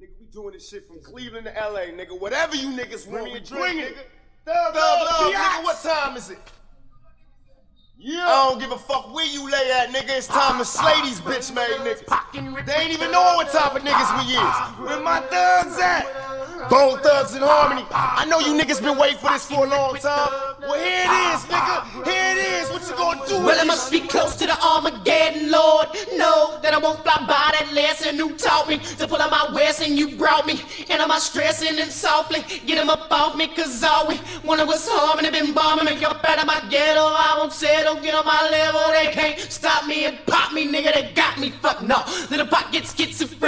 Nigga, we doing this shit from Cleveland to LA, nigga. Whatever you niggas want, me drink, bring nigga. it. Thug love, nigga. What time is it? Yeah. I don't give a fuck where you lay at, nigga. It's time to slay these bitch made niggas. They ain't even know what type of niggas we is. Where my thugs at? Bone Thugs-n-Harmony. I know you niggas been waiting for this for a long time. Well, here it is, nigga. Here it do Well, I must be close to the Armageddon, Lord. Know that I won't fly by that lesson who taught me to pull out my west and you brought me. And I'm stressing and softly get him up off me, cause all we wanted was harmony. Been bombing me up out of my ghetto. I won't settle, get on my level. They can't stop me and pop me, nigga. They got me, fuck no. Little pot gets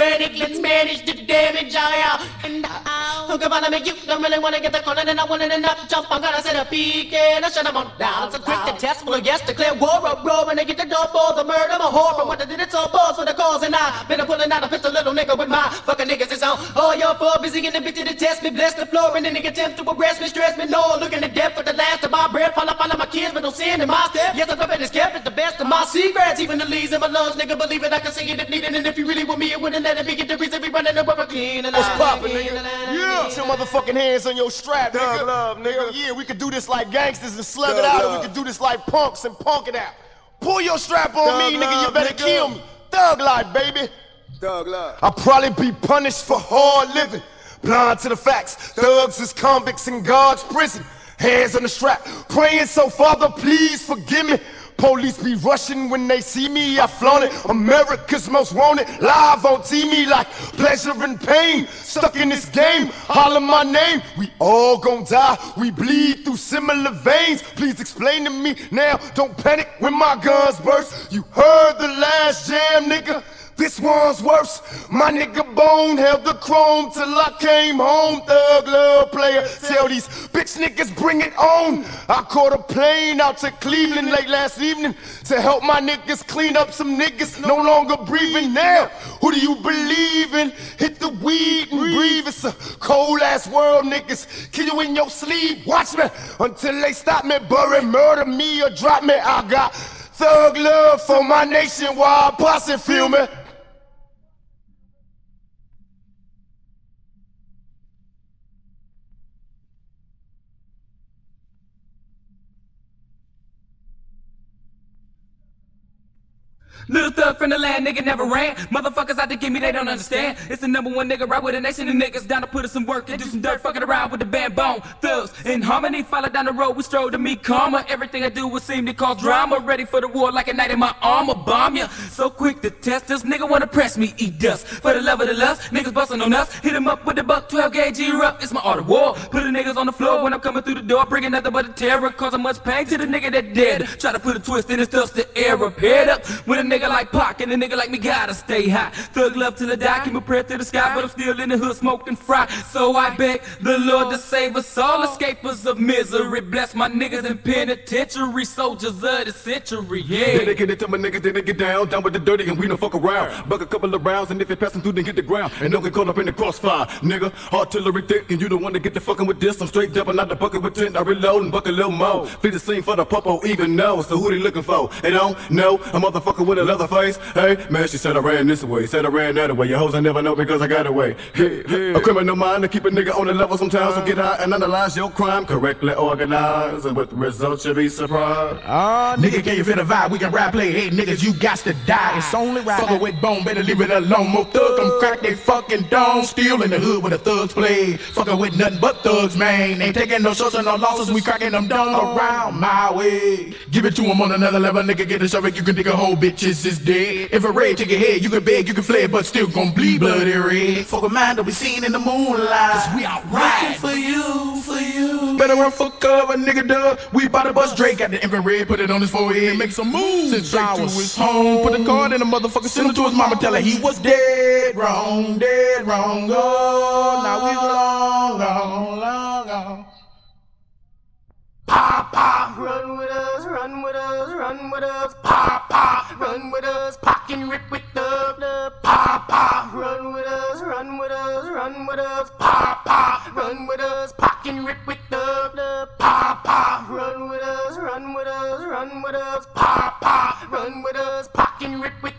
schizophrenic. Let's manage the damage. I out and out. Don't wanna make you don't really wanna get the corner, then I want it enough jump. I'm gonna set a peak and I shut them on down. So quick to test, full of yes, declare war up, roar when they get the door for the murder. I'm whore from what I did, it's all balls for the cause. And I been a pulling out a pistol, little nigga with my fucking niggas. It's on all your for busy in the bitch to test me, bless the floor, and then nigga attempt to arrest me, stress me. No, looking to death for the last of my breath. Follow, follow my kids, but don't sin in my step. Yes, I'm up and kept it the best of my secrets. Even the leaves in my lungs, nigga, believe it, I can see it if needed. And if you really want me, it wouldn't let it be. Get the reason we running the rubber clean. And What's I- poppin', nigga? Yeah. Put your motherfucking hands on your strap, nigga. Thug love, nigga. Yeah, we could do this like gangsters and slug it Thug out, or love. we could do this like punks and punk it out. Pull your strap on Thug me, nigga. You better nigga. kill me. Thug life, baby. Thug love. I'll probably be punished for hard living. Blind to the facts. Thugs is convicts in God's prison. Hands on the strap. Praying so, Father, please forgive me. Police be rushing when they see me. I flaunt it. America's most wanted. Live on TV like pleasure and pain. Stuck in this game. Holler my name. We all gon' die. We bleed through similar veins. Please explain to me now. Don't panic when my guns burst. You heard the last jam, nigga. This one's worse. My nigga Bone held the chrome till I came home. Thug love player. Tell these bitch niggas bring it on. I caught a plane out to Cleveland late last evening to help my niggas clean up some niggas no longer breathing now. Who do you believe in? Hit the weed and breathe. It's a cold ass world, niggas. Kill you in your sleep. Watch me until they stop me, bury, murder me, or drop me. I got thug love for my nationwide posse. Feel me? Little thug from the land, nigga never ran. Motherfuckers out to get me, they don't understand. It's the number one nigga right with the nation. of niggas down to put in some work and do some dirt, fucking around with the band bone. Thugs in harmony, follow down the road, we stroll to meet karma. Everything I do will seem to cause drama. Ready for the war like a knight in my armor, bomb ya. So quick to test us, nigga wanna press me, eat dust. For the love of the lust, niggas bustin' on us. Hit 'em up with the buck 12 gauge erupt. It's my art of war. Put the niggas on the floor when I'm coming through the door, bringing nothing but a terror. Causing much pain to the nigga that dead. Try to put a twist in his dust to air repaired up. With a nigga like Pac and a nigga like me gotta stay high. Thug love till I die, keep my prayer to the sky, but I'm still in the hood smoking fry. So I beg the Lord to save us all, escapers of misery. Bless my niggas in penitentiary, soldiers of the century. Then they Yeah. get into my niggas, then they get down, down with the dirty, and we don't fuck around. Buck a couple of rounds, and if it passing through, then hit the ground. And don't get caught up in the crossfire, nigga. Artillery thick, and you the one to get the fucking with this. I'm straight jumping out the bucket with 10, I reload and buck a little more. Feed the scene for the popo, even know. So who they looking for? They don't know. A motherfucker with a leather face. Hey, man, she said I ran this way, said I ran that way. Your hoes I never know because I got away. Hey, A criminal mind to keep a nigga on the level sometimes. So get high and analyze your crime correctly organized. And with the results, you'll be surprised. Ah, nigga, can you feel the vibe? We can rap play. Hey, niggas, you got to die. It's only right. Fuckin' with bone, better leave it alone. More thug, them crack they fucking dome. Still in the hood where the thugs play. Fuckin' with nothing but thugs, man. Ain't taking no shots and no losses. We cracking them down around my way. Give it to 'em on another level, nigga. Get a shovel, you can dig a whole bitches is dead. If a raid take your head, you can beg, you can flay, but still gon' bleed bloody red. Fuck a mind, don't be seen in the moonlight. Cause we out riding for you, for you. Better run for cover, nigga, duh. We bout to bust Drake, got the infrared, put it on his forehead, make some moves. Send straight to his home, put the card in the motherfucker, send him to his mama, tell her he was dead wrong, dead wrong. Oh, now we long gone, long gone. Pop, pop, run with us, run with us, run with us. Pop, pop, run with us, pock and rip with the the pop, pop, run with us, run with us, run with us. Pop, pop, run with us, pock and rip with the the pop, pop, run with us, run with us, run with us. Pop, pop, run with us, pock and rip with